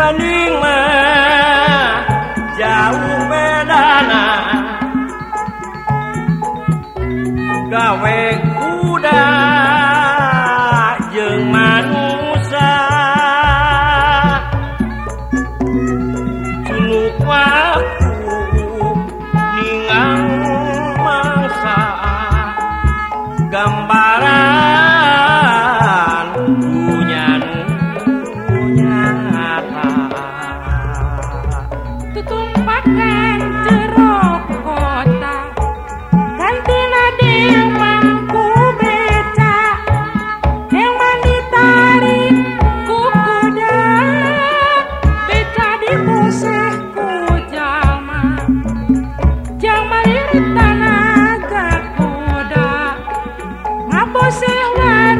Bandung mah jauh bedana. Gawe kuda. observar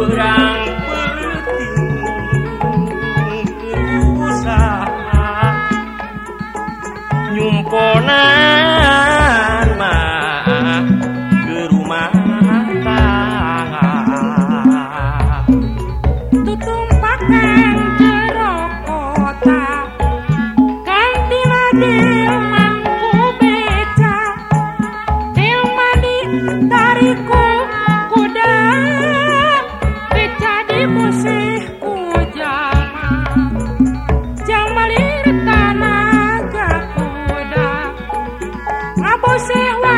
but ser o